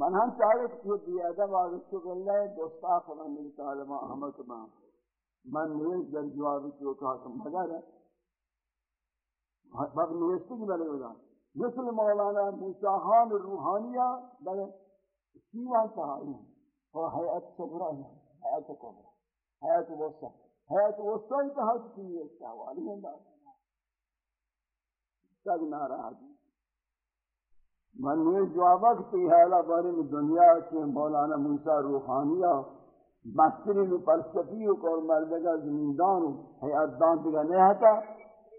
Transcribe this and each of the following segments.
من ہم چاہے کہ یہ ادب آگے چکے اللہ دوستاق من میری طالبہ احمد با من. نویش در جواب تو کہا کہ مگر ہے باب نویشتی کی بلے ہوگا مثل مولانا موسیٰ خان روحانیہ در سیوان تحائی ہیں اور حیات صبرہ ہے حیات قبرہ حیات وسط حیات وسط ہی کہا کہ یہ استحوالی ہیں دار تک نارا من یہ جوابہ کہ حالہ بارے میں دنیا کے مولانا موسیٰ روحانیہ، مستری میں فلسفی اور مردگا زمیندان حیات دان دیگا نہیں ہتا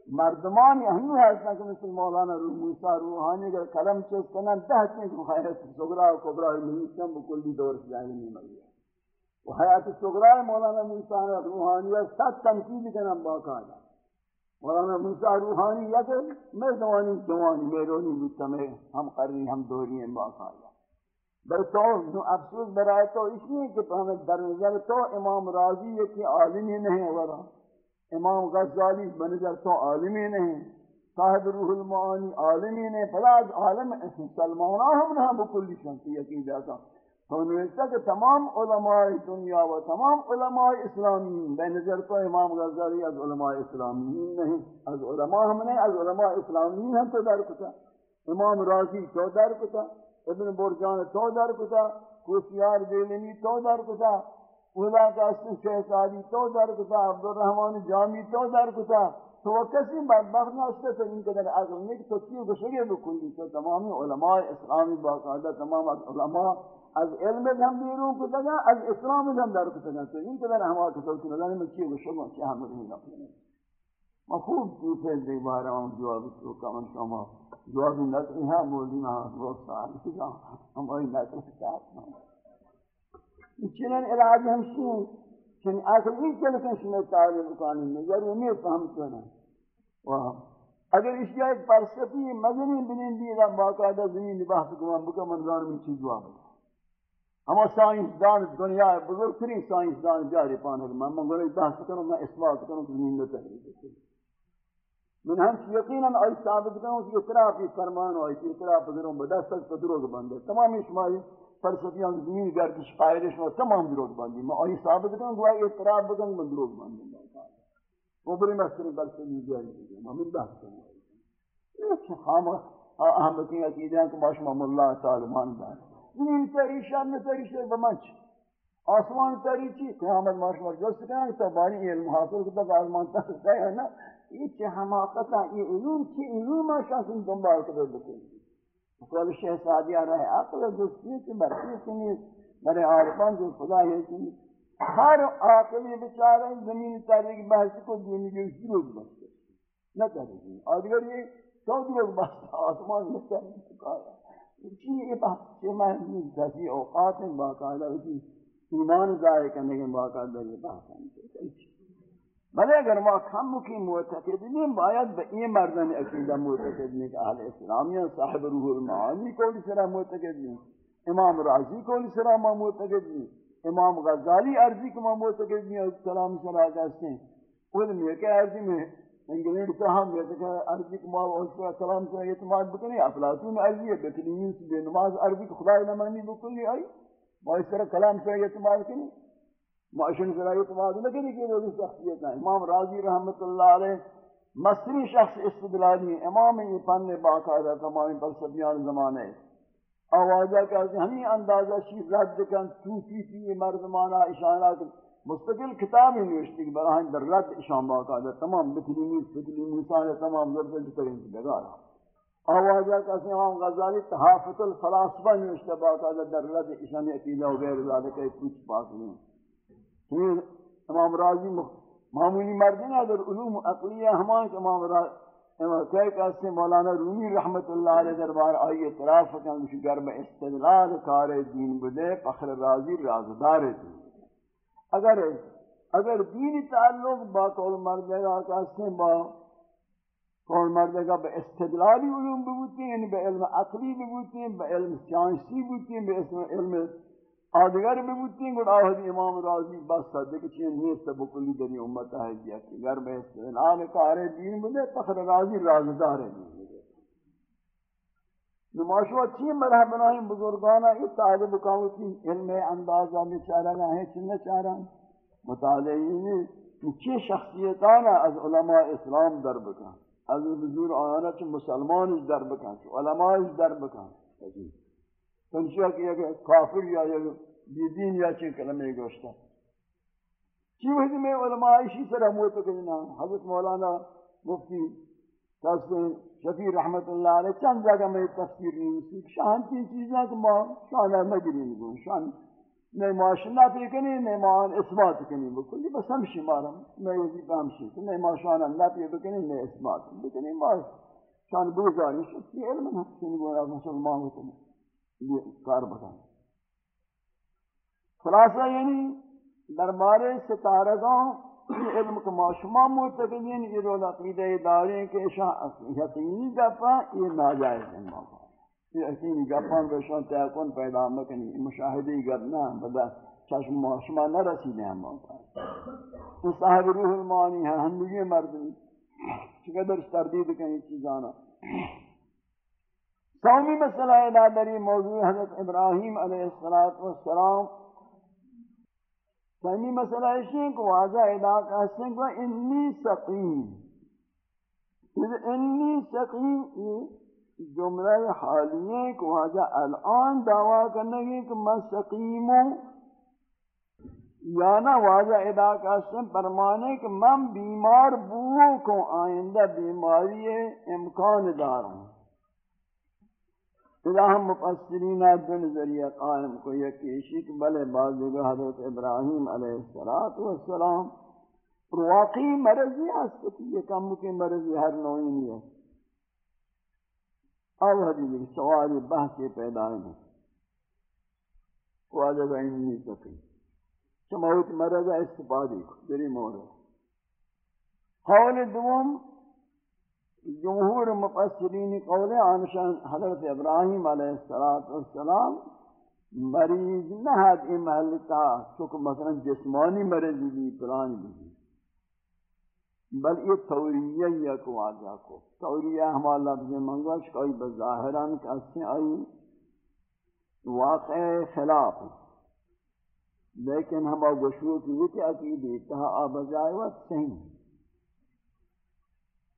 مردمان ہمی ہے کہ مثل مولانا رو موسیٰ روحانی کا کلم چیز کنن دہتے کہ حیات سگرہ و کبرہ ملیسن بکلی دور سے جائے نہیں ملی وہ حیات سگرہ مولانا موسیٰ روحانیہ ست تنقید کنن باقا جائے مولانا موسیٰ روحانی یا کہ جوانی، میں رونی میں ہم قرنی، ہم دوری ہیں باقایا بل تو افسوس برائے تو اس لیے کہ ہمیں در نظر تو امام راضی ہے کہ عالمی نہیں ورا۔ امام غزالی بنظر تو عالمی نہیں صاحب روح المعانی عالمی نہیں فلا عالم سلمانہ ہم نہ بکلی شانتی یقین جاتا۔ تو نوشتا کہ تمام علماء دنیا و تمام علماء اسلامی بے نظر تو امام غزالی از علماء اسلامی نہیں از علماء ہم نے از علماء اسلامی ہم تو در کتا. امام راضی تو در کتا، ابن برجان تو در کتا کوشیار دیلنی تو در کتا، اولا کا اسم شہزادی تو در کتا، عبدالرحمن جامی تو در کتا. تو کسی بدبخت نشته تا این قدر عقل تو تطبیق بشه بکنی که تمامی علمای اسلامی با قاعده تمام از علما از علم هم بیرون کتگن از اسلام هم در کتگن تو این قدر همه کتاب که ندانیم من چی بشه ما چی همه ما خوب تو پیز دیباره آن جواب تو شما جواب نداری این هم بودی ما روز سالی هم این نداری ساعت ما چنان ارادم شو چن اصل این کہ کہ شما تعلیم قانون میں ضرور نہیں فهم کرنا واہ۔ اگر اس جائے فلسفی مدنی بنین دیدہ باقاعدہ زمین بحث کو ہم بکا منظار میں چیز جواب ہے اما سائنسدان دنیا بزرگ بزرگترین سائنسدان جاری پانے کہ میں منگولی بحث کروں، میں اثبات کروں کہ زمین میں تحریر کروں من ہم یقینا آئی ثابت کروں کہ اطرافی فرمان ہوئی کہ اطراف دروں بدستک پدروگ بندے۔ تمامی شماری فلسفیان یعنی زمین گردش قائرش میں تمام دروگ بندی میں آئی ثابت کروں کہ آئی اطراف بکن میں دروگ بندی وہ بری مستری فلسفی جاری کروں میں من بحث کروں یہ خام احمدین عقیدہ کہ ماشمام اللہ تعالی مان دار زمین تری شان تری شر بمچ آسمان تری چی؟ قیامت ماشمار جس کہیں تو بانی علم حاصل کتا کہ آسمان تری ہے نا یہ چی حماقتا یہ علوم چی؟ علوم شان دنبال کتا بکنی قول شیخ سعدی آ رہا عقل دوستی کی برکی سنی برے عارفان جو خدا ہے سنی ہر عاقلی بچارہ زمین تاری کی بحث کو دینی جو اسی روز بستے نہ تاری اور اگر یہ سو روز بستا آسمان میں تاری چکایا اسی یہ بات کہ میں ذاتی اوقات میں باقاعدہ اسی ایمان ظاہر کرنے کے باقاعدہ یہ بات ہے۔ بلے اگر ما کم کی معتقد نہیں باید با این مردن عقیدہ معتقد نہیں کہ اہل اسلامیہ صاحب روح المعانی کو لی سرا معتقد نہیں امام راضی کو لی سرا ما معتقد نہیں امام غزالی عرضی کو ما معتقد نہیں سلام سرا کہتے ہیں علم یہ کہ عرضی میں انگلینڈ تو ہم یہ کہ عربی کو مال اور سلام سے اعتماد بکنی، افلاطون عربی ہے بتنین سے بے نماز عربی کو خدا نہ مانی بکلی آئی ما اس طرح کلام سے اعتماد کنی. معاشن سے اعتماد نہ کنی کہ وہ شخصیت ہے امام راضی رحمت اللہ علیہ مصری شخص استدلالی امام یہ فن باقاعدہ تمام فلسفیان زمانے آوازہ کہ ہمیں اندازہ شی رد کن توفی تھی مردمانہ اشارہ مستقل کتاب ہی نوشتی کہ براہن در رد اشان باقاعدہ تمام بکلی نیس بکلی نیسان تمام درد کریں گے لگارا آوازہ کسی امام غزالی تحافت الفلاسفہ نوشتا باقاعدہ در رد اشان عقیدہ و غیر ذالک کچھ بات نہیں یعنی امام راضی معمولی مردین ہے در علوم اقلیہ ہمان کہ امام راضی کہ مولانا رومی رحمت اللہ علیہ دربار آئی اطراف کن گرم استدلال کار دین بدے فخر راضی رازدار دین. اگر اگر دینی تعلق با قول مردگا کہتے ہیں با قول مردگا با استدلالی علوم ببوتی ہیں با علم عقلی ببوتی ہیں با علم سیانسی ببوتی ہیں با علم آدگر ببوتی ہیں گوڑ آہدی امام راضی، بس صدق چین نیست بکلی دنی امت ہے جی، دیا کہ اگر با استدلال کار دین بلے فخر راضی رازدار دین نماشو اچھی مرح بنائیں بزرگانا، یہ طالب کامتی علم اندازہ میں چارہ گا ہے چنہ چارہ۔ مطالعینی چی شخصیتانا از علماء اسلام در بکن از بزرگ آیانا چی مسلمان در بکن چی علماء در بکن تنشیہ کیا کہ کافر یا بیدین یا چی کلمہ گوشتا چی وحدی میں علماء اسی طرح موتا کرنا حضرت مولانا مفتی کہتے شفیع رحمت اللہ علیہ چند جگہ میں تفسیر نہیں ہوئی شان کی چیزیں کہ ما شان ہے مگری نہیں شان نہیں معاشنا پہ کنی نہیں مان اثبات کنی بکلی بس ہمشی مارم میں وزی پہ ہمشی کہ نہیں معاشنا اللہ پہ بکنی نہیں اثبات بکنی ما شان بوزاری شکی علم ہے کنی بولا مسلمان ہوتا ہے یہ کار بتائیں خلاصہ یعنی دربارے ستارگاں علم کو معشوما معتقدین یہ رول عقیدہ داریں کہ شاہ یقینی گپا یہ ناجائز ہے موقع یہ یقینی گپا بشان تیکن پیدا مکنی مشاہدی گرنا بدا چشم معشوما نہ رسیدے ہیں موقع تو صاحب روح المعانی ہے ہندوی مردمی چقدر تردید کنی چیزانا سومی مسئلہ ادادری موضوع حضرت ابراہیم علیہ السلام ثانی مسئلہ ہے کہ واضح علاقہ سے کہ انی سقیم۔ انی سقیم یہ جملہ حالیہ کہ واضح الان دعویٰ کرنے گی کہ میں سقیم ہوں۔ یا نہ واضح علاقہ سے فرمانے کہ میں بیمار بو کو آئندہ بیماری امکان دار ہوں۔ اذا ہم مفسرین دو نظریہ قائم کو یہ کیشی کہ بلے بعض جگہ حضرت ابراہیم علیہ السلام والسلام واقعی مرضی ہے یہ کم کے مرضی ہر نوعی نہیں ہے۔ اب حدیث سوال بحث پیدا ہے۔ واجب نہیں سکی سماوت مرض استفادی کو دری مورد قول دوم جمہور مفسرین قول آنشان حضرت ابراہیم علیہ السلام مریض نہ حد محلتا چونکہ مثلا جسمانی مریض بھی پران بھی بل یہ توریہ یک واجہ کو. توریہ ہمارا لفظ منگوش کوئی بظاہران کسی آئی واقع خلاف. لیکن ہم گوشو کی یہ کہ عقیدی تہا آبجائے وقت صحیح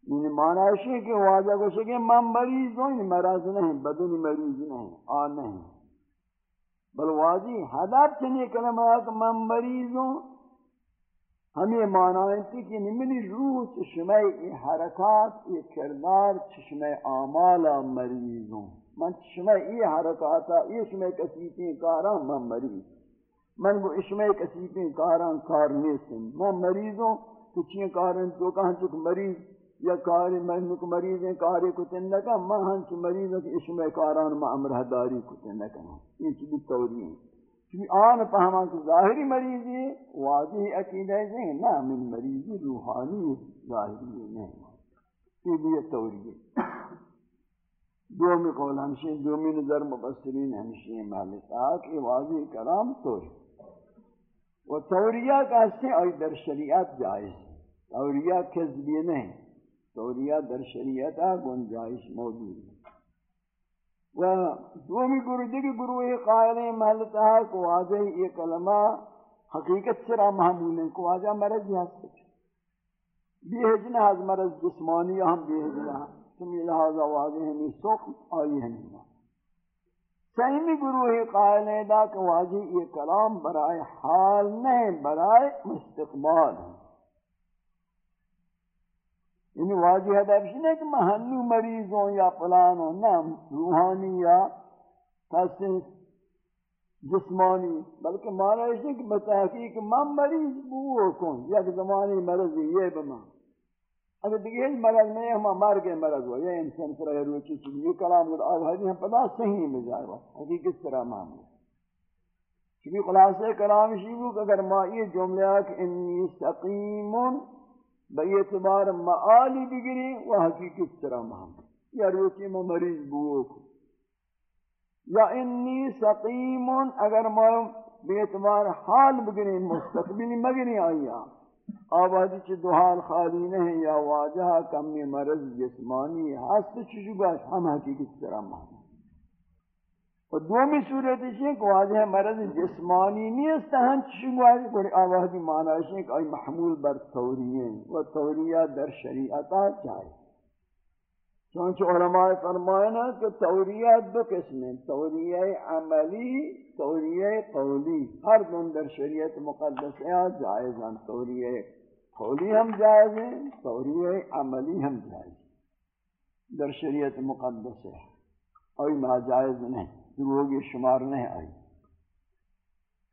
یعنی معنی ہے کہ واجہ کو کہ میں مریض ہوں یعنی مرض نہیں، بدن مریض نہیں آ نہیں۔ بل واجی حداب چنی کلمہ ہے کہ میں مریض ہوں۔ ہمیں معنی ہے کہ یعنی نمنی روح، چشمہ حرکات یہ کردار، چشمہ اعمال مریض ہوں۔ من چشمہ یہ حرکات یہ چشمہ کسیتیں کاراں میں مریض۔ من وہ اشمہ کسیتیں کاراں کار نیسن میں مریض ہوں کچھ کارن تو کہاں چک مریض؟ یا کاری من کو مریض ہیں، کاری کو تن لگا میں ہن کی مریض کہ اس میں کاران ما امرہ داری کو تن لگا یہ چیز توری ہے کہ آن پہما کہ ظاہری مریض ہے واضح عقیدہ ہے نہ من مریض روحانی ظاہری نہیں یہ بھی توری ہے دومی قول ہمشہ دومی نظر مبصرین ہمشہ مالکہ کہ واضح کلام توری و توریہ کا سے اور در شریعت جائز ہے۔ توریہ کذبی نہیں۔ توریہ در شریعت گنجائش موجود ہے۔ و دومی گروہ دیگی گروہ قائل محلتا ہے کہ واضح یہ کلمہ حقیقت سرا محمول ہے کہ واضح مرض ہی ہستے بے حجنہ از مرض جسمانی، ہم بے حجنہ سمی لہذا واضح ہمیں سوک آئی ہے۔ نہیں سہمی گروہ قائل ہے کہ واضح یہ کلام برائے حال نہیں، برائے مستقبال ہے۔ یعنی واجہ ہدف نہیں کہ محنو مریض ہوں یا فلان ہوں نہ روحانی یا کسی جسمانی، بلکہ مانا اس کہ بتحقیق من مریض بو کن، یک زمانی مرض یہ بما اگر دیکھیں یہ مرض نہیں ہم مر گئے مرض ہو یہ انسان سر ہے روچی چیز یہ کلام کو آب حدیث ہم پتا صحیح میں جائے گا۔ حقیقت طرح معاملہ چونکہ خلاصہ کلام شیبو کہ اگر ما یہ جملہ کہ انی سقیمون بے اعتبار معالی بگری و حقیقت طرح محمد یا یعنی روچی میں مریض بوک یا انی سقیم اگر میں بے اعتبار حال بگری مستقبلی مگری آیا؟ آبادی چی دو حال خالی نہیں یا واجہ کمی مرض، جسمانی ہست چشو باش؟ ہم حقیقت طرح محمد و دومی صورت ہے کہ واضح مرض جسمانی نہیں ہے تہن چشنگوائی کوئی آوازی معنی ہے کہ آئی محمول بر توریہ و توریہ در شریعتا چاہے چونچہ علماء فرمائنا کہ توریہ دو قسم ہیں توریہ عملی توریہ قولی. ہر دن در شریعت مقدس ہے جائز ہیں توریہ قولی ہم جائز ہیں توریہ عملی ہم جائز در شریعت مقدس ہے اوی ناجائز نہیں دروگی شمار نہیں آئی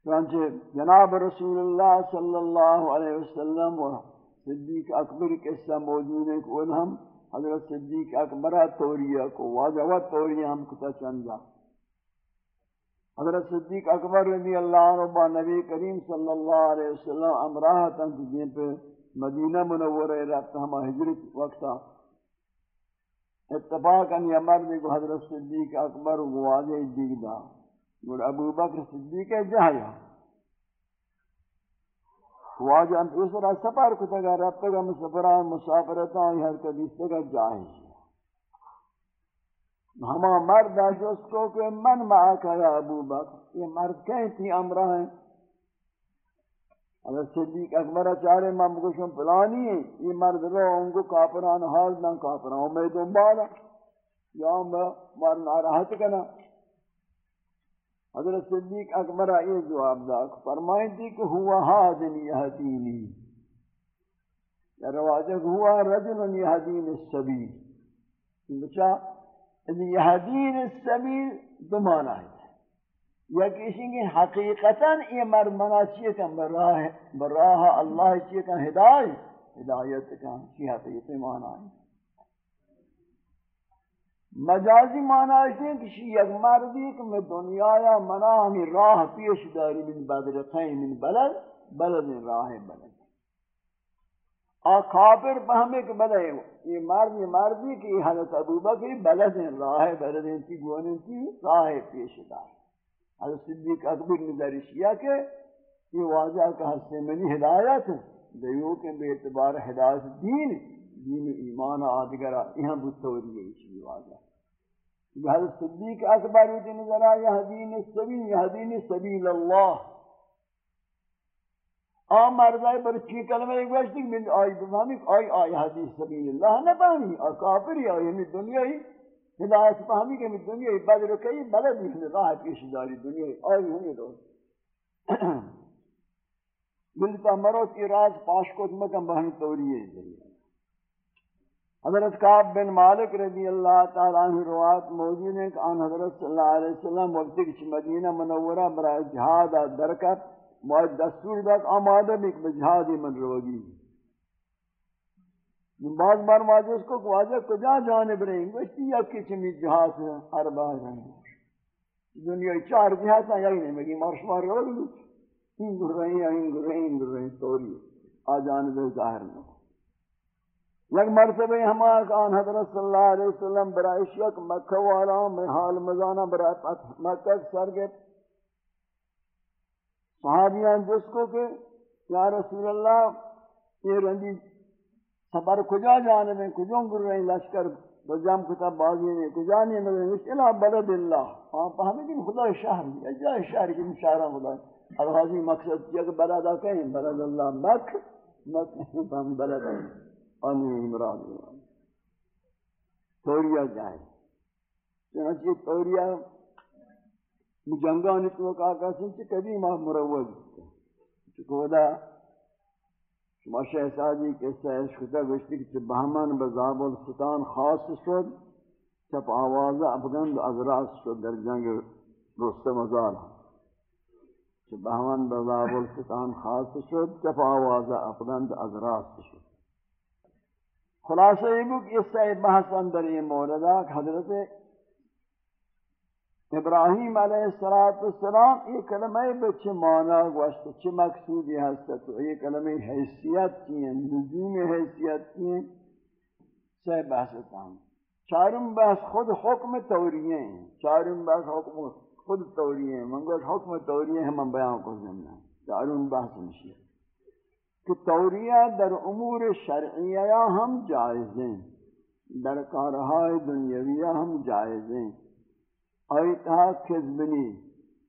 چونچہ جناب رسول اللہ صلی اللہ علیہ وسلم و صدیق اکبر قصہ موجود ہے کہ ہم حضرت صدیق اکبرہ توریہ کو واجہ توریہ ہم کتا چنجا حضرت صدیق اکبر رضی اللہ عنہ با نبی کریم صلی اللہ علیہ وسلم امراہ تن جن پہ مدینہ منورہ رہتا ہما ہجرت وقتا اتفاقا یہ مرد کو حضرت صدیق اکبر واجہ دیگ دا اور ابو بکر صدیق جہایا واجہ ہم دوسرا سفر کو تگا رب تگا مسافران مسافرتا ہر کدی تگا جائے ہما مرد ہے جو اس کو کہ من معاکا یا ابو بکر؟ یہ مرد کہیں تھی امرہ ہیں اگر صدیق اکبر چارے ماں بکشن پلانی ہے، یہ مرد رو ان کو کافران حال نہ کافران، میں دنبالا ہاں۔ یا میں مرنا راحت کنا حضرت صدیق اکبر یہ جواب دا فرمائیں تھی کہ ہوا حاضن یہدینی یا رواجہ ہوا رجل یہدین السبیل۔ بچا یہدین السبیل دو معنی ہے۔ یا کسی کی حقیقتا یہ مرمنا چیئے کہ براہ براہ اللہ چیئے کہ ہدایت ہدایت کا چی حقیقت معنی ہے؟ مجازی معنی ہے کہ شی یک مردی کہ میں دنیا یا منا ہمیں راہ پیش داری من بدرقین من بلد بلد راہ بلد. آ کافر پہمے کہ بلے یہ مرد، یہ مردی کہ یہ حضرت ابو بکر بلد راہ بلد تی گونے تی راہ پیش داری. حضرت صدیق اکبر نے درشیا کہ یہ واضح کہ حسن منی ہدایت دیو کے بے اعتبار ہدایت دین دین ایمان آدگرہ یہاں بتوری ہے اسی واضح حضرت صدیق اکبر کی نظر آیا حدین السبیل حدین سبیل اللہ۔ آ مردائی پر چی کلمہ ایک وشتی من آئی بفہمی، آئی آئی حدیث سبیل اللہ نہ پانی آ کافری آئی ہمیں یعنی دنیای ہدایت فہمی کہ ہمیں دنیای بدر کئی بلد ہمیں راہ پیش داری دنیای آئی ہمیں دو ملتا مروت کی راز پاش کو مکم بہن توری ہے حضرت قاب بن مالک رضی اللہ تعالیٰ عنہ روایت موجود ہے کہ آن حضرت صلی اللہ علیہ وسلم وقت کچھ مدینہ منورہ برای جہاد درکت مواد دستور داد آمادہ بھی کہ جہادی من روگی ہے بعض بار واجہ اس کو واجہ کجا جانب رہیں گے؟ اس یا کچھ میں جہاد ہے ہر بار رہیں دنیا چار جہاد ہیں یہی نہیں مگی مارش مار روگ لو این گر رہیں ہیں این گر رہیں ہیں گر رہیں۔ توری آ جانب ظاہر میں یک مرتبہ ہم آن حضرت صلی اللہ علیہ وسلم برای شک مکہ والا میں حال مزانہ برای فتح مکہ سر گئے۔ صحابیان جس کو کہ، یا رسول اللہ، یہ رنجی سفر کجا جانے میں کجوں گر رہے لشکر، بجام کتاب بازی نے کجا نہیں مگر اس الہ بلد اللہ۔ ہاں، آپ ہمیں کہ خدا شہر ہے جائے شہر کی مشاہرہ خدا ہے۔ الغازی مقصد کیا کہ بلد کہیں بلد اللہ مکہ مکہ بلد اللہ آنی عمران توریا جائے۔ چنانچہ توریا مجنگانی تو کہا کہا کہ کبھی ماں مروض چکو دا شما شہزادی کے سہش خدا گوشتی کہ بہمان بزاب الستان خاص شد چپ آواز افغند از راست شد در جنگ رستم ازار۔ چپ بہمان بزاب الستان خاص شد چپ آواز افغند از راست شد خلاصہ یہ کہ اس سے بحث اندر یہ موردہ حضرت ابراہیم علیہ السلام یہ کلمہ بچے مانا گوشت چھ مقصودی ہستا تو یہ کلمہ حیثیت کی ہیں، نجوم حیثیت کی ہیں۔ سے بحث تاہم چارم بحث خود حکم توریہ ہیں۔ چارم بحث حکم خود توریہ ہیں۔ منگوش حکم توریہ ہیں من بیان کو زمنا چارم بحث مشیئے کہ توریہ در امور شرعیہ ہم جائز ہیں۔ در کارہائے دنیاویہ ہم جائز ہیں۔ آئی تہا کذبنی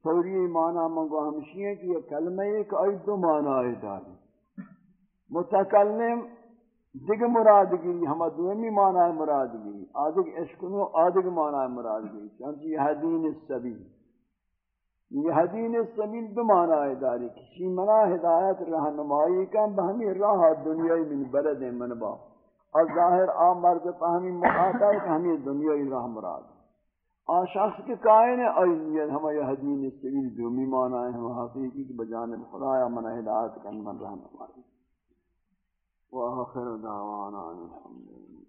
فوری معنی منگو ہمشی ہیں کہ یہ کلمہ ایک آئی دو معنی آئی داری متکلم دیگ مراد گیری ہم دومی معنی مراد گیری آدھگ اشکنو آدھگ معنی مراد گیری چانچہ یہ حدین السبیل۔ یہ حدین السبیل دو معنی داری، کسی منا ہدایت رہنمائی کا بہمی راہ دنیای من بلد من با۔ اور ظاہر آم مرد پہمی مقاطع کہ ہمیں دنیای راہ مراد۔ آن شخص کے قائن ہے، آئی نیت یہ حدین السبیل دومی مانا ہے ہم حقیقی کی بجانب خدایا من ہدایت کن من رحمت رہنمائی وآخر دعوانا الحمد